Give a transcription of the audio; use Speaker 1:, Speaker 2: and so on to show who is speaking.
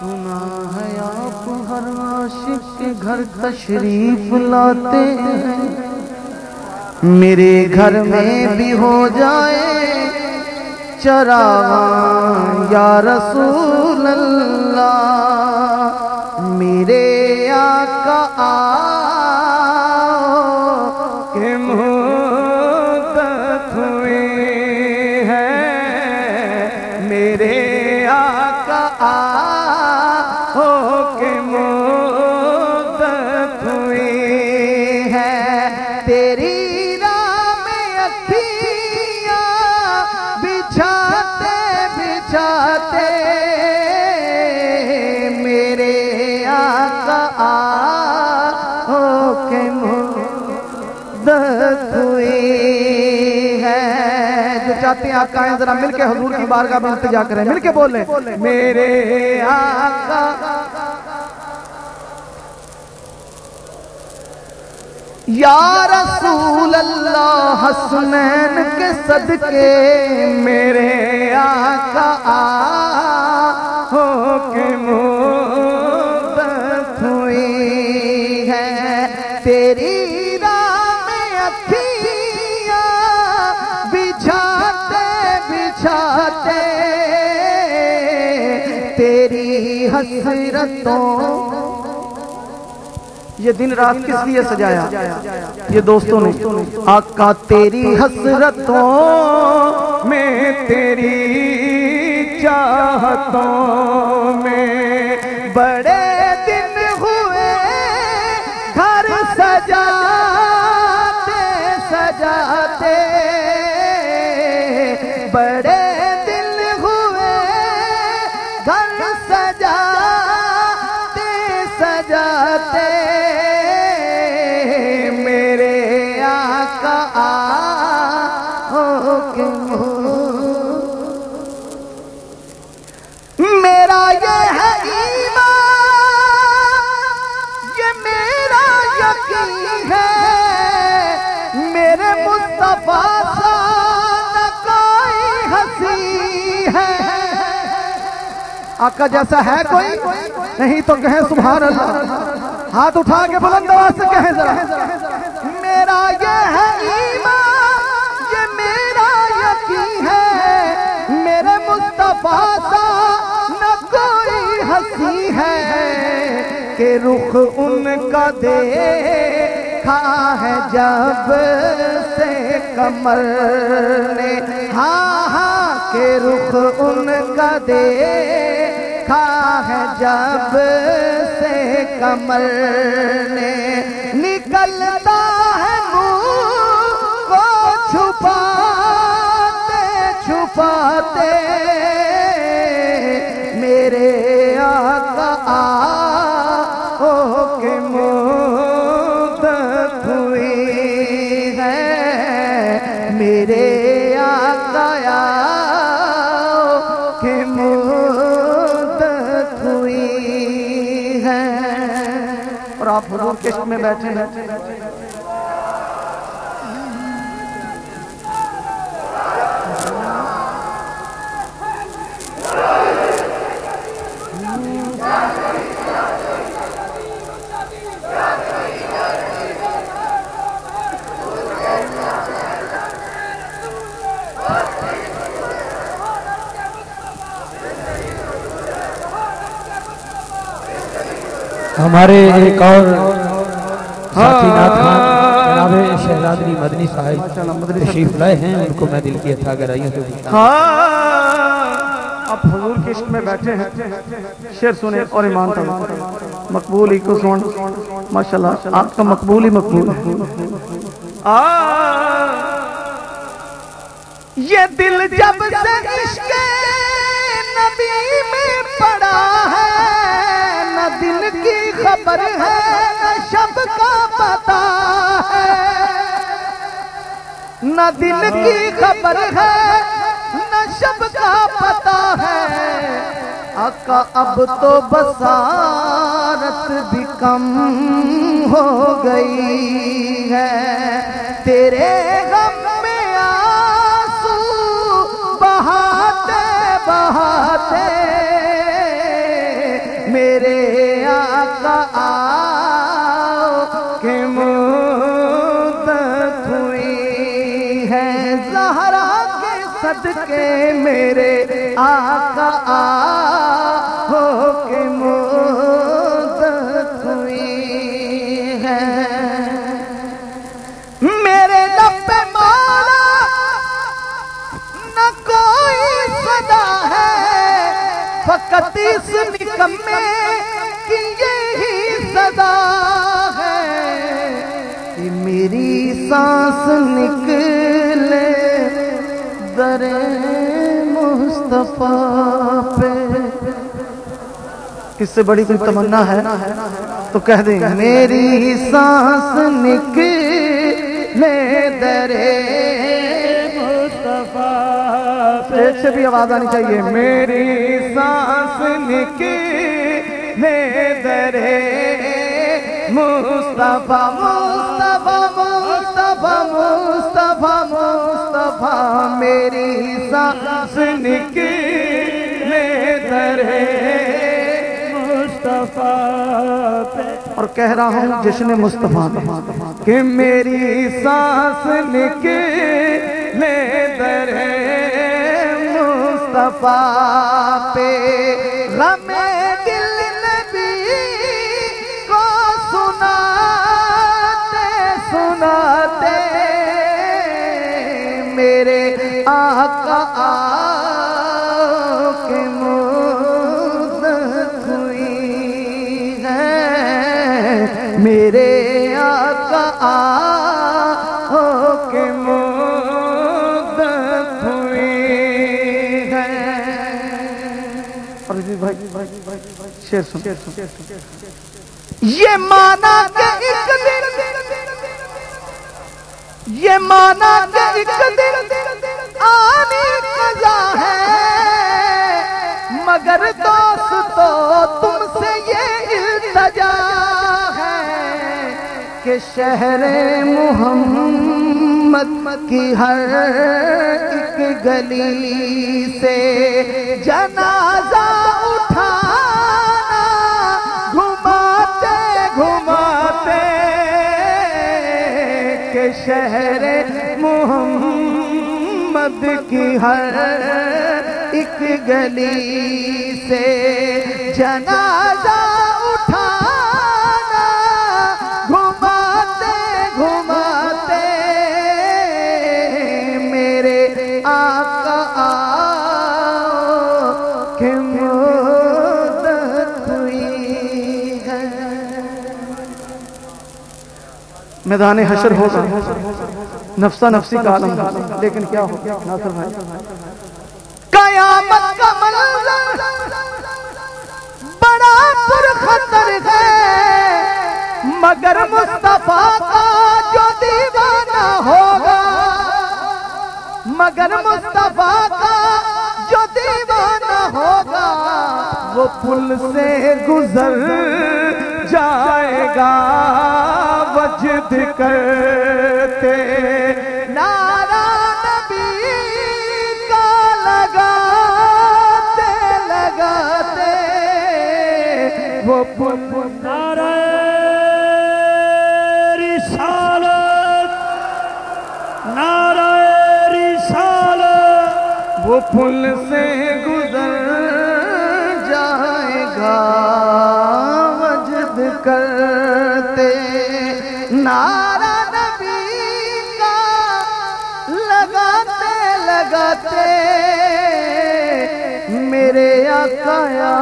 Speaker 1: سنا ہے آپ ہر عاشق کے گھر تشریف لاتے ہیں میرے گھر میں بھی ہو جائے چراغاں یا رسول اللہ۔ مدت ہوئی ہے۔ جو چاہتے ہیں آقا آئیں ذرا مل کے حضور کی بارگاہ میں التجا کریں۔ مل کے بولیں۔ میرے آقا۔ یا رسول اللہ، حسنین کے صدقے میرے آقا، ہو کے مدت حسرتوں۔ یہ دن رات کس لیے سجایا؟ یہ دوستوں نے آقا تیری حسرتوں میں، تیری چاہتوں میں۔ بڑے سجاتے میرے آقا آؤ کہ میرا یہ ہے ایمان، یہ میرا یقین ہے۔ میرے مصطفیٰ سا نہ کوئی ہنسی ہے۔ آقا جیسا ہے کوئی؟ نہیں تو کہیں سبحان اللہ۔ ہاتھ اٹھا کے بلند آواز سے کہیں ذرا۔ میرا یہ ہے ایمان، یہ میرا یقین ہے۔ میرے مصطفیٰ سا نہ کوئی ہنسی ہے کہ رخ ان کا دیکھا ہے جب سے کمر نے۔ ہاں ہاں کہ رخ ان کا دیکھا ہے جب سے کمر نے نکلتا ہے منہ کو چھپاتے چھپاتے اور آپ حضور کشت میں بیٹھے ہیں Thank you.
Speaker 2: ہمارے ایک اور ساتھی نات خان جناب شہزادری مدنی صاحب تشریف لائے ہیں ان کو میں دل کی اتھا گرائیوں سے
Speaker 1: ہاں۔ آپ حضور کی عشق میں بیٹھے ہیں۔ شیر سنیں اور ایمان تھا مقبول ہی کو سن ماشاءاللہ آپ کا مقبول ہی مقبول ہے۔ یہ دل جب سے عشق خبر ہے نہ شب کا پتا ہے۔ نہ دل کی خبر ہے، نہ شب کا پتا ہے۔ آقا اب تو بسارت بھی کم ہو گئی ہے۔ تیرے غم میں آنسو بہاتے بہاتے صدقے میرے آقا ہو کے مدت ہوئی ہے۔ میرے لب پہ مولا، نہ کوئی صدا ہے۔ فقط اس نکمے کی یہی صدا ہے کہ میری سانس نکلے در مصطفیٰ پہ۔ کس سے بڑی کوئی تمنا ہے؟ تو کہہ دیں، میری سانس نکلے در ایک سے بھی آواز آنی چاہیے، میری سانس نکلے در مصطفیٰ مصطفیٰ مصطفیٰ مصطفیٰ مصطفیٰ میری سانس نکلے در اور کہہ رہا ہوں جشن مصطفیٰ کہ میری سانس نکلے در مصطفیٰ پہ غم میرے آقا ہو کے مدت ہوئی ہے۔ اور جی بھائی، شیر سن یہ مانا کہ ایک دن، یہ مانا کہ ایک دن آنی قضا ہے۔ مگر دوستو شہر محمد کی ہر ایک گلی سے جنازہ اٹھانا، گھماتے گھماتے کہ شہر محمد کی ہر ایک گلی سے جنازہ میدان حشر ہوگا نفسا نفسی کا عالم لیکن کیا ہوگا ناصر بھائی۔ قیامت کا منظر بڑا پرخطر ہے۔ مگر مصطفیٰ کا جو دیوانہ ہوگا۔ مگر مصطفیٰ کا جو دیوانہ ہوگا۔ وہ پل سے گزر جائے گا وجد کرتے۔ نعرہ نبی کا لگاتے لگاتے۔ وہ
Speaker 2: نعرہ رسالت نعرہ رسالت۔
Speaker 1: وہ پل سے کرتے۔ نعرہ نبی کا لگاتے لگاتے میرے آقا یا